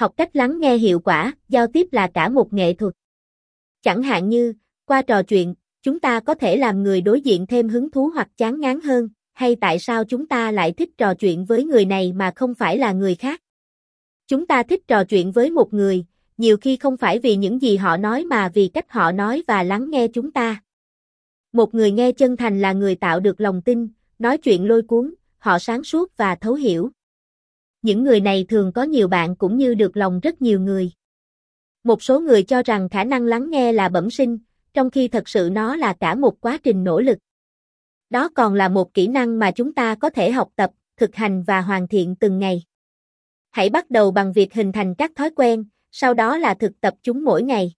Học cách lắng nghe hiệu quả, giao tiếp là cả một nghệ thuật. Chẳng hạn như, qua trò chuyện, chúng ta có thể làm người đối diện thêm hứng thú hoặc chán ngán hơn, hay tại sao chúng ta lại thích trò chuyện với người này mà không phải là người khác. Chúng ta thích trò chuyện với một người, nhiều khi không phải vì những gì họ nói mà vì cách họ nói và lắng nghe chúng ta. Một người nghe chân thành là người tạo được lòng tin, nói chuyện lôi cuốn, họ sáng suốt và thấu hiểu. Những người này thường có nhiều bạn cũng như được lòng rất nhiều người. Một số người cho rằng khả năng lắng nghe là bẩm sinh, trong khi thật sự nó là cả một quá trình nỗ lực. Đó còn là một kỹ năng mà chúng ta có thể học tập, thực hành và hoàn thiện từng ngày. Hãy bắt đầu bằng việc hình thành các thói quen, sau đó là thực tập chúng mỗi ngày.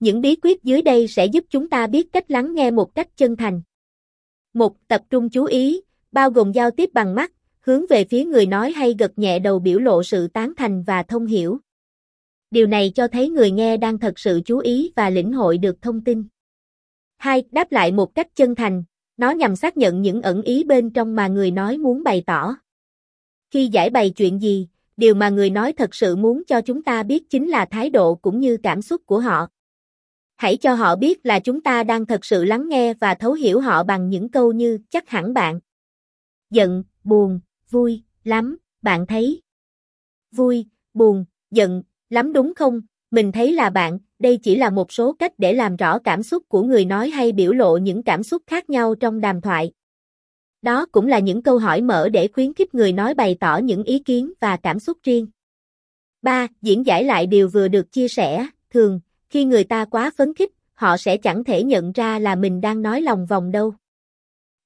Những bí quyết dưới đây sẽ giúp chúng ta biết cách lắng nghe một cách chân thành. 1. tập trung chú ý, bao gồm giao tiếp bằng mắt, hướng về phía người nói hay gật nhẹ đầu biểu lộ sự tán thành và thông hiểu. Điều này cho thấy người nghe đang thật sự chú ý và lĩnh hội được thông tin. 2. Đáp lại một cách chân thành, nó nhằm xác nhận những ẩn ý bên trong mà người nói muốn bày tỏ. Khi giải bày chuyện gì, điều mà người nói thật sự muốn cho chúng ta biết chính là thái độ cũng như cảm xúc của họ. Hãy cho họ biết là chúng ta đang thật sự lắng nghe và thấu hiểu họ bằng những câu như chắc hẳn bạn. Giận, buồn, vui, lắm, bạn thấy. Vui, buồn, giận, lắm đúng không? Mình thấy là bạn, đây chỉ là một số cách để làm rõ cảm xúc của người nói hay biểu lộ những cảm xúc khác nhau trong đàm thoại. Đó cũng là những câu hỏi mở để khuyến khích người nói bày tỏ những ý kiến và cảm xúc riêng. 3. Diễn giải lại điều vừa được chia sẻ, thường, khi người ta quá phấn khích, họ sẽ chẳng thể nhận ra là mình đang nói lòng vòng đâu.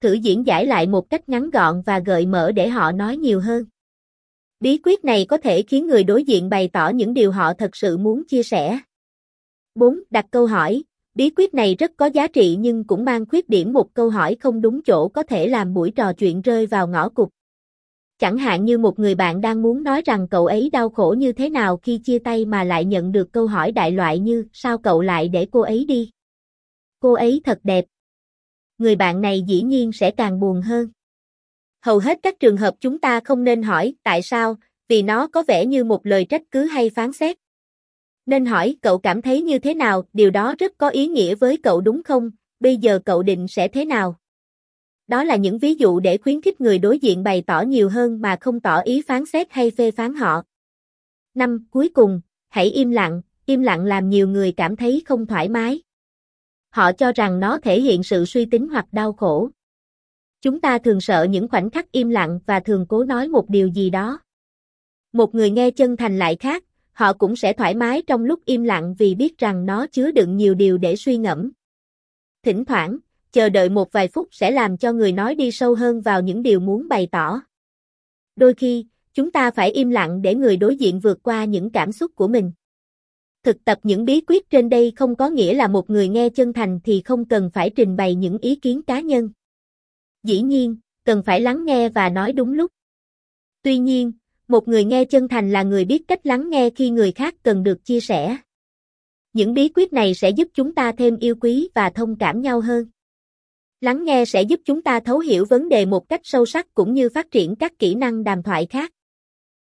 Thử diễn giải lại một cách ngắn gọn và gợi mở để họ nói nhiều hơn. Bí quyết này có thể khiến người đối diện bày tỏ những điều họ thật sự muốn chia sẻ. 4. Đặt câu hỏi. Bí quyết này rất có giá trị nhưng cũng mang khuyết điểm một câu hỏi không đúng chỗ có thể làm buổi trò chuyện rơi vào ngõ cụt. Chẳng hạn như một người bạn đang muốn nói rằng cậu ấy đau khổ như thế nào khi chia tay mà lại nhận được câu hỏi đại loại như, sao cậu lại để cô ấy đi? Cô ấy thật đẹp. Người bạn này dĩ nhiên sẽ càng buồn hơn. Hầu hết các trường hợp chúng ta không nên hỏi tại sao, vì nó có vẻ như một lời trách cứ hay phán xét. Nên hỏi cậu cảm thấy như thế nào, điều đó rất có ý nghĩa với cậu đúng không, bây giờ cậu định sẽ thế nào? Đó là những ví dụ để khuyến khích người đối diện bày tỏ nhiều hơn mà không tỏ ý phán xét hay phê phán họ. Năm, cuối cùng, hãy im lặng, im lặng làm nhiều người cảm thấy không thoải mái. Họ cho rằng nó thể hiện sự suy tính hoặc đau khổ. Chúng ta thường sợ những khoảnh khắc im lặng và thường cố nói một điều gì đó. Một người nghe chân thành lại khác, họ cũng sẽ thoải mái trong lúc im lặng vì biết rằng nó chứa đựng nhiều điều để suy ngẫm. Thỉnh thoảng, chờ đợi một vài phút sẽ làm cho người nói đi sâu hơn vào những điều muốn bày tỏ. Đôi khi, chúng ta phải im lặng để người đối diện vượt qua những cảm xúc của mình. Thực tập những bí quyết trên đây không có nghĩa là một người nghe chân thành thì không cần phải trình bày những ý kiến cá nhân. Dĩ nhiên, cần phải lắng nghe và nói đúng lúc. Tuy nhiên, một người nghe chân thành là người biết cách lắng nghe khi người khác cần được chia sẻ. Những bí quyết này sẽ giúp chúng ta thêm yêu quý và thông cảm nhau hơn. Lắng nghe sẽ giúp chúng ta thấu hiểu vấn đề một cách sâu sắc cũng như phát triển các kỹ năng đàm thoại khác.